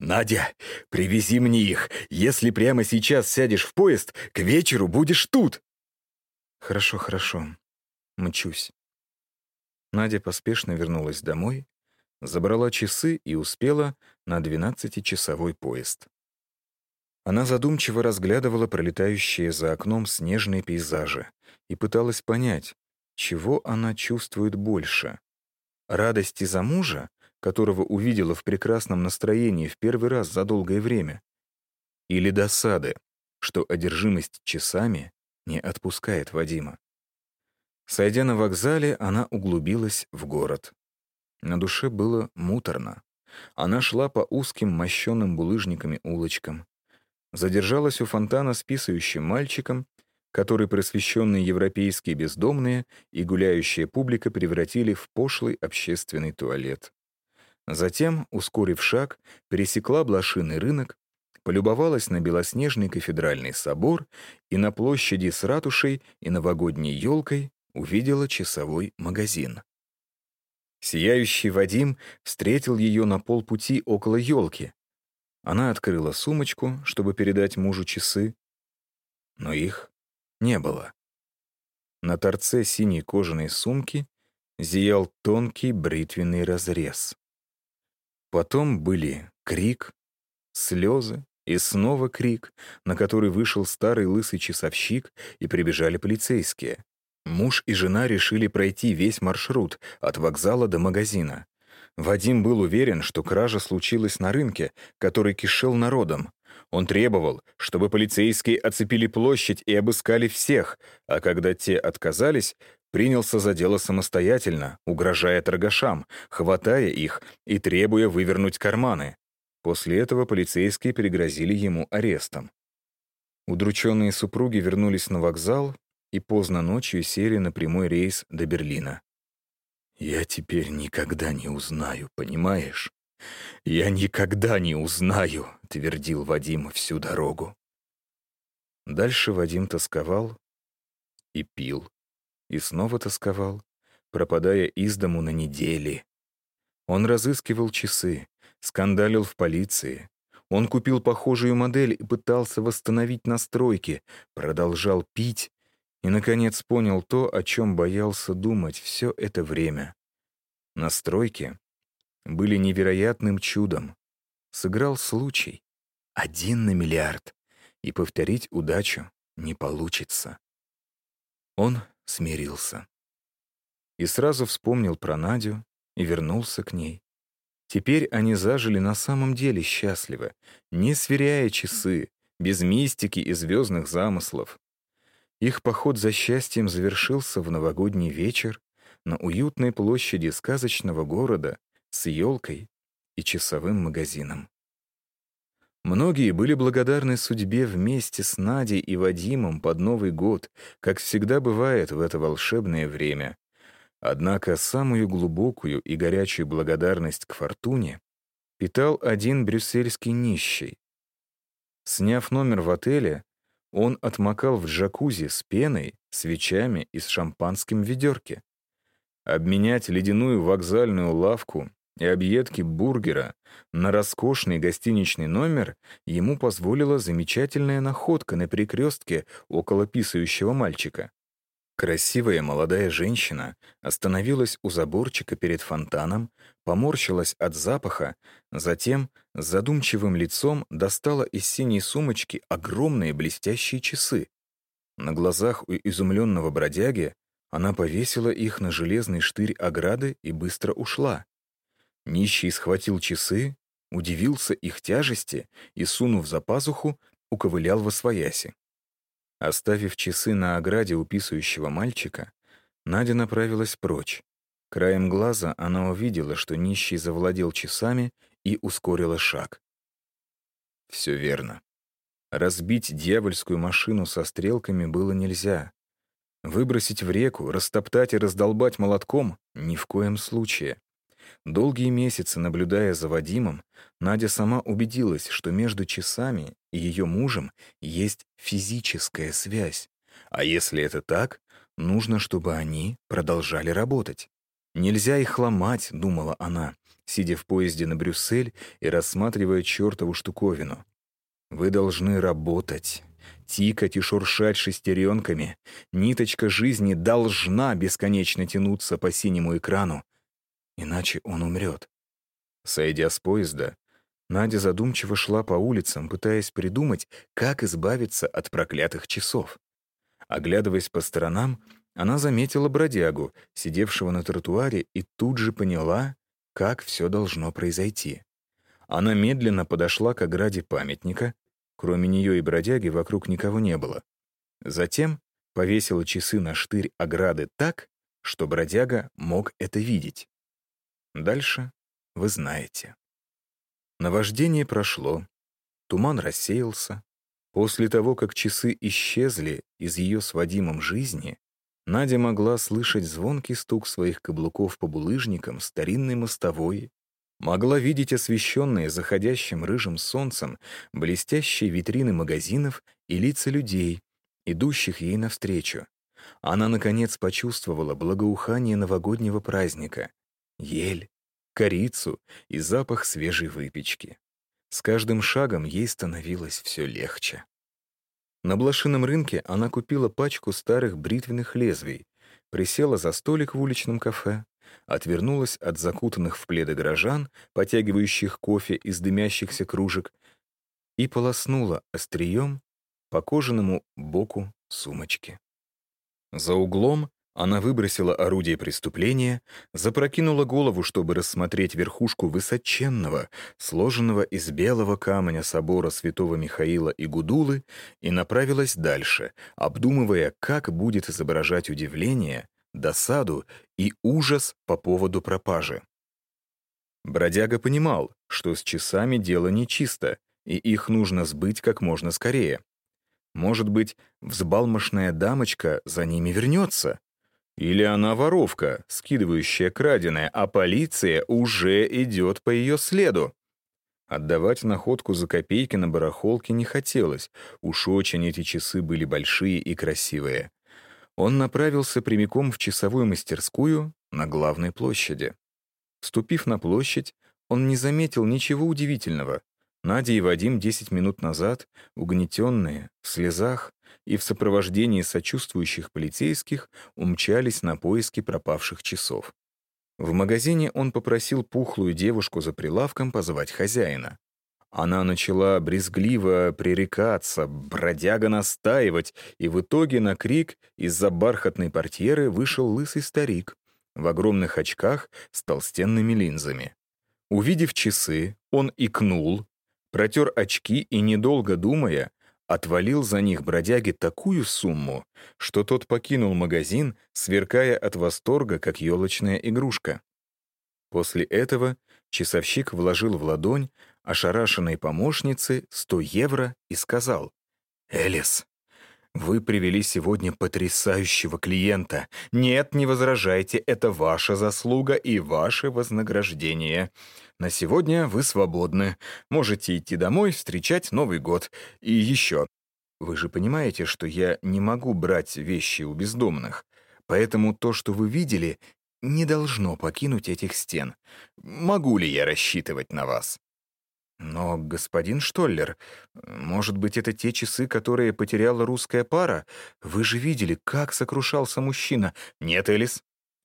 «Надя, привези мне их. Если прямо сейчас сядешь в поезд, к вечеру будешь тут». «Хорошо, хорошо. Мчусь». Надя поспешно вернулась домой, забрала часы и успела на двенадцатичасовой поезд. Она задумчиво разглядывала пролетающие за окном снежные пейзажи и пыталась понять, чего она чувствует больше — радости за мужа, которого увидела в прекрасном настроении в первый раз за долгое время, или досады, что одержимость часами не отпускает Вадима. Сойдя на вокзале, она углубилась в город. На душе было муторно. Она шла по узким мощенным булыжниками улочкам. Задержалась у фонтана с писающим мальчиком, который просвещенные европейские бездомные и гуляющая публика превратили в пошлый общественный туалет. Затем, ускорив шаг, пересекла блошиный рынок, полюбовалась на белоснежный кафедральный собор и на площади с ратушей и новогодней елкой увидела часовой магазин. Сияющий Вадим встретил ее на полпути около елки. Она открыла сумочку, чтобы передать мужу часы, но их не было. На торце синей кожаной сумки зиял тонкий бритвенный разрез. Потом были крик, слезы и снова крик, на который вышел старый лысый часовщик, и прибежали полицейские. Муж и жена решили пройти весь маршрут от вокзала до магазина. Вадим был уверен, что кража случилась на рынке, который кишел народом. Он требовал, чтобы полицейские оцепили площадь и обыскали всех, а когда те отказались, принялся за дело самостоятельно, угрожая торгашам, хватая их и требуя вывернуть карманы. После этого полицейские пригрозили ему арестом. Удрученные супруги вернулись на вокзал, и поздно ночью сели на прямой рейс до Берлина. «Я теперь никогда не узнаю, понимаешь? Я никогда не узнаю», — твердил Вадим всю дорогу. Дальше Вадим тосковал и пил, и снова тосковал, пропадая из дому на недели. Он разыскивал часы, скандалил в полиции, Он купил похожую модель и пытался восстановить настройки, продолжал пить и, наконец, понял то, о чем боялся думать все это время. Настройки были невероятным чудом. Сыграл случай. Один на миллиард. И повторить удачу не получится. Он смирился. И сразу вспомнил про Надю и вернулся к ней. Теперь они зажили на самом деле счастливо, не сверяя часы, без мистики и звездных замыслов. Их поход за счастьем завершился в новогодний вечер на уютной площади сказочного города с елкой и часовым магазином. Многие были благодарны судьбе вместе с Надей и Вадимом под Новый год, как всегда бывает в это волшебное время. Однако самую глубокую и горячую благодарность к фортуне питал один брюссельский нищий. Сняв номер в отеле, он отмокал в джакузи с пеной, свечами и с шампанским в ведерке. Обменять ледяную вокзальную лавку и объедки бургера на роскошный гостиничный номер ему позволила замечательная находка на перекрестке около писающего мальчика. Красивая молодая женщина остановилась у заборчика перед фонтаном, поморщилась от запаха, затем с задумчивым лицом достала из синей сумочки огромные блестящие часы. На глазах у изумленного бродяги она повесила их на железный штырь ограды и быстро ушла. Нищий схватил часы, удивился их тяжести и, сунув за пазуху, уковылял во свояси. Оставив часы на ограде у писающего мальчика, Надя направилась прочь. Краем глаза она увидела, что нищий завладел часами и ускорила шаг. Все верно. Разбить дьявольскую машину со стрелками было нельзя. Выбросить в реку, растоптать и раздолбать молотком — ни в коем случае. Долгие месяцы, наблюдая за Вадимом, Надя сама убедилась, что между часами и ее мужем есть физическая связь. А если это так, нужно, чтобы они продолжали работать. «Нельзя их ломать», — думала она, сидя в поезде на Брюссель и рассматривая чертову штуковину. «Вы должны работать, тикать и шуршать шестеренками. Ниточка жизни должна бесконечно тянуться по синему экрану, иначе он умрет. Сойдя с поезда, Надя задумчиво шла по улицам, пытаясь придумать, как избавиться от проклятых часов. Оглядываясь по сторонам, она заметила бродягу, сидевшего на тротуаре, и тут же поняла, как все должно произойти. Она медленно подошла к ограде памятника, кроме нее и бродяги вокруг никого не было. Затем повесила часы на штырь ограды так, что бродяга мог это видеть. Дальше вы знаете. Наваждение прошло, туман рассеялся. После того, как часы исчезли из ее с Вадимом жизни, Надя могла слышать звонкий стук своих каблуков по булыжникам старинной мостовой, могла видеть освещенные заходящим рыжим солнцем блестящие витрины магазинов и лица людей, идущих ей навстречу. Она, наконец, почувствовала благоухание новогоднего праздника, ель, корицу и запах свежей выпечки. С каждым шагом ей становилось все легче. На блошином рынке она купила пачку старых бритвенных лезвий, присела за столик в уличном кафе, отвернулась от закутанных в пледы горожан, потягивающих кофе из дымящихся кружек, и полоснула острием по кожаному боку сумочки. За углом она выбросила орудие преступления, запрокинула голову, чтобы рассмотреть верхушку высоченного, сложенного из белого камня собора святого Михаила и Гудулы, и направилась дальше, обдумывая, как будет изображать удивление, досаду и ужас по поводу пропажи. Бродяга понимал, что с часами дело нечисто, и их нужно сбыть как можно скорее. Может быть, взбалмошная дамочка за ними вернется, или она воровка, скидывающая краденое, а полиция уже идет по ее следу. Отдавать находку за копейки на барахолке не хотелось, уж очень эти часы были большие и красивые. Он направился прямиком в часовую мастерскую на главной площади. Вступив на площадь, он не заметил ничего удивительного. Надя и Вадим десять минут назад, угнетенные, в слезах и в сопровождении сочувствующих полицейских, умчались на поиски пропавших часов. В магазине он попросил пухлую девушку за прилавком позвать хозяина. Она начала брезгливо пререкаться, бродяга настаивать, и в итоге на крик из-за бархатной портьеры вышел лысый старик в огромных очках с толстенными линзами. Увидев часы, он икнул, протер очки и, недолго думая, отвалил за них бродяге такую сумму, что тот покинул магазин, сверкая от восторга, как елочная игрушка. После этого часовщик вложил в ладонь ошарашенной помощнице 100 евро и сказал, «Элис, вы привели сегодня потрясающего клиента. Нет, не возражайте, это ваша заслуга и ваше вознаграждение. На сегодня вы свободны. Можете идти домой, встречать Новый год. И еще. Вы же понимаете, что я не могу брать вещи у бездомных. Поэтому то, что вы видели, не должно покинуть этих стен. Могу ли я рассчитывать на вас? Но, господин Штоллер, может быть, это те часы, которые потеряла русская пара? Вы же видели, как сокрушался мужчина. Нет, Элис,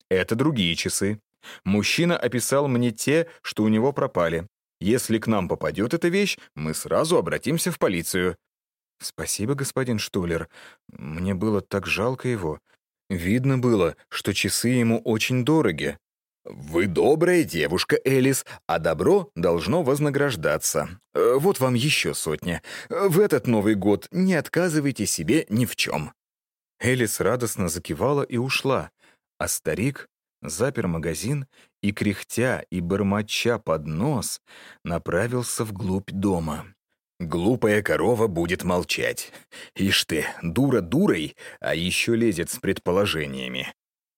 это другие часы. Мужчина описал мне те, что у него пропали. Если к нам попадет эта вещь, мы сразу обратимся в полицию. Спасибо, господин Штулер. Мне было так жалко его. Видно было, что часы ему очень дороги. «Вы добрая девушка, Элис, а добро должно вознаграждаться. Э, вот вам еще сотня. В этот Новый год не отказывайте себе ни в чем». Элис радостно закивала и ушла, а старик запер магазин и, кряхтя и бормоча под нос, направился вглубь дома. «Глупая корова будет молчать. Ишь ты, дура дурой, а еще лезет с предположениями.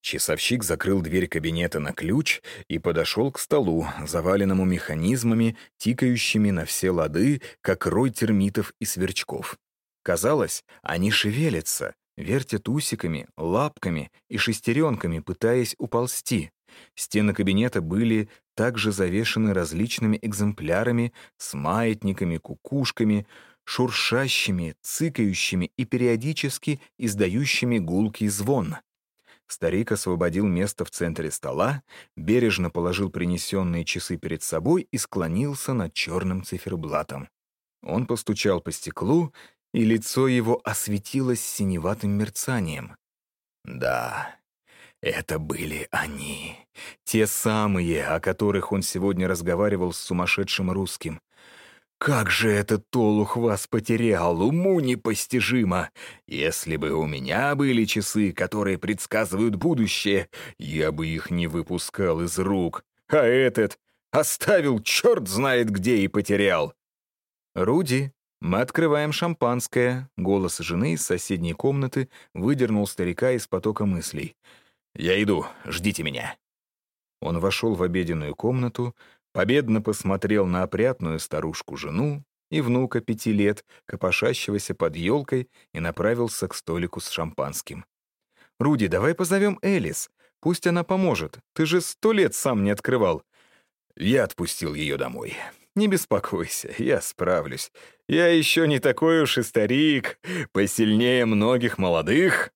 Часовщик закрыл дверь кабинета на ключ и подошел к столу, заваленному механизмами, тикающими на все лады, как рой термитов и сверчков. Казалось, они шевелятся, вертят усиками, лапками и шестеренками, пытаясь уползти. Стены кабинета были также завешены различными экземплярами с маятниками, кукушками, шуршащими, цыкающими и периодически издающими гулкий звон. Старик освободил место в центре стола, бережно положил принесенные часы перед собой и склонился над черным циферблатом. Он постучал по стеклу, и лицо его осветилось синеватым мерцанием. Да, это были они, те самые, о которых он сегодня разговаривал с сумасшедшим русским. Как же этот Толух вас потерял, уму непостижимо! Если бы у меня были часы, которые предсказывают будущее, я бы их не выпускал из рук. А этот оставил черт знает где и потерял. Руди, мы открываем шампанское. Голос жены из соседней комнаты выдернул старика из потока мыслей. «Я иду, ждите меня». Он вошел в обеденную комнату, победно посмотрел на опрятную старушку-жену и внука пяти лет, копошащегося под елкой, и направился к столику с шампанским. «Руди, давай позовем Элис. Пусть она поможет. Ты же сто лет сам не открывал». Я отпустил ее домой. «Не беспокойся, я справлюсь. Я еще не такой уж и старик, посильнее многих молодых».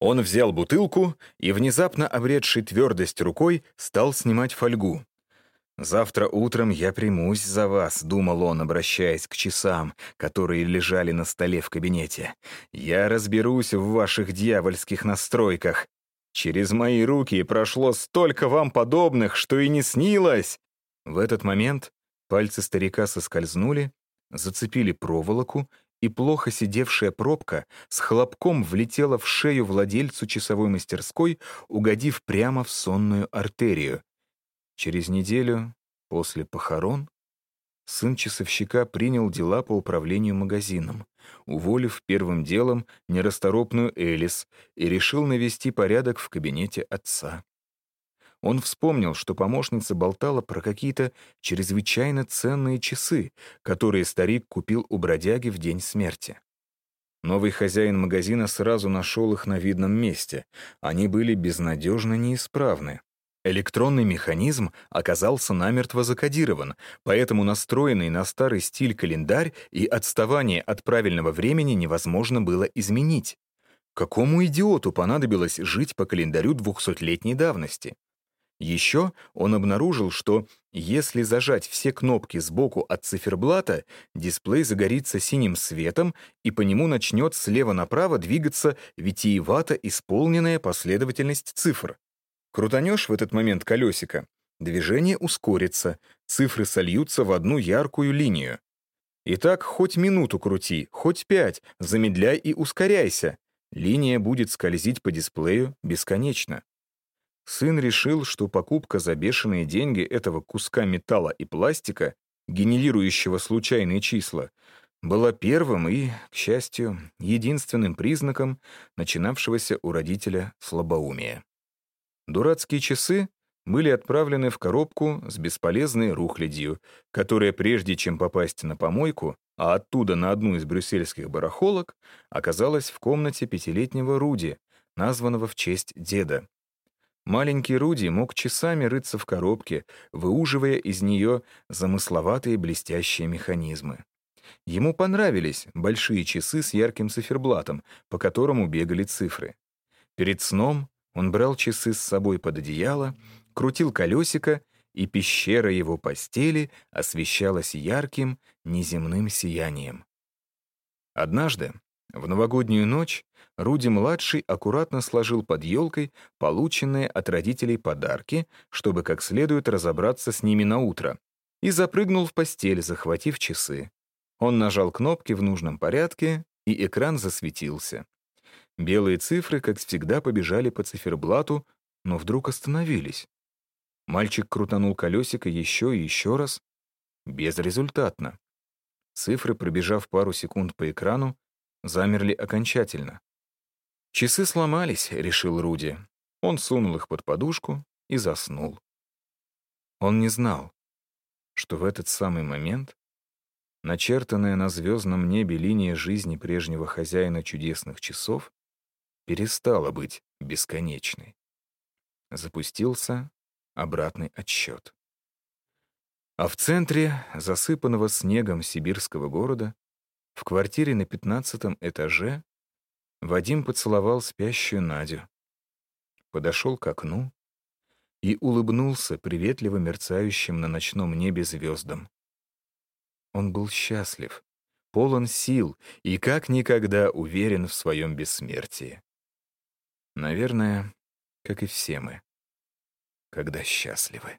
Он взял бутылку и, внезапно обретший твердость рукой, стал снимать фольгу. «Завтра утром я примусь за вас», — думал он, обращаясь к часам, которые лежали на столе в кабинете. «Я разберусь в ваших дьявольских настройках. Через мои руки прошло столько вам подобных, что и не снилось!» В этот момент пальцы старика соскользнули, зацепили проволоку, и плохо сидевшая пробка с хлопком влетела в шею владельцу часовой мастерской, угодив прямо в сонную артерию. Через неделю, после похорон, сын часовщика принял дела по управлению магазином, уволив первым делом нерасторопную Элис и решил навести порядок в кабинете отца. Он вспомнил, что помощница болтала про какие-то чрезвычайно ценные часы, которые старик купил у бродяги в день смерти. Новый хозяин магазина сразу нашел их на видном месте. Они были безнадежно неисправны. Электронный механизм оказался намертво закодирован, поэтому настроенный на старый стиль календарь и отставание от правильного времени невозможно было изменить. Какому идиоту понадобилось жить по календарю двухсотлетней давности? Еще он обнаружил, что если зажать все кнопки сбоку от циферблата, дисплей загорится синим светом, и по нему начнет слева направо двигаться витиевато исполненная последовательность цифр. Крутанешь в этот момент колесико, движение ускорится, цифры сольются в одну яркую линию. Итак, хоть минуту крути, хоть пять, замедляй и ускоряйся. Линия будет скользить по дисплею бесконечно. Сын решил, что покупка за бешеные деньги этого куска металла и пластика, генерирующего случайные числа, была первым и, к счастью, единственным признаком начинавшегося у родителя слабоумия. Дурацкие часы были отправлены в коробку с бесполезной рухлядью, которая, прежде чем попасть на помойку, а оттуда на одну из брюссельских барахолок, оказалась в комнате пятилетнего Руди, названного в честь деда. Маленький Руди мог часами рыться в коробке, выуживая из нее замысловатые блестящие механизмы. Ему понравились большие часы с ярким циферблатом, по которому бегали цифры. Перед сном он брал часы с собой под одеяло, крутил колесико, и пещера его постели освещалась ярким, неземным сиянием. Однажды, в новогоднюю ночь, Руди-младший аккуратно сложил под елкой полученные от родителей подарки, чтобы как следует разобраться с ними на утро, и запрыгнул в постель, захватив часы. Он нажал кнопки в нужном порядке, и экран засветился. Белые цифры, как всегда, побежали по циферблату, но вдруг остановились. Мальчик крутанул колесико еще и еще раз. Безрезультатно. Цифры, пробежав пару секунд по экрану, замерли окончательно. «Часы сломались», — решил Руди. Он сунул их под подушку и заснул. Он не знал, что в этот самый момент начертанная на звездном небе линия жизни прежнего хозяина чудесных часов перестала быть бесконечной. Запустился обратный отсчет. А в центре засыпанного снегом сибирского города, в квартире на пятнадцатом этаже, Вадим поцеловал спящую Надю, подошел к окну и улыбнулся приветливо мерцающим на ночном небе звездам. Он был счастлив, полон сил и как никогда уверен в своем бессмертии. Наверное, как и все мы, когда счастливы.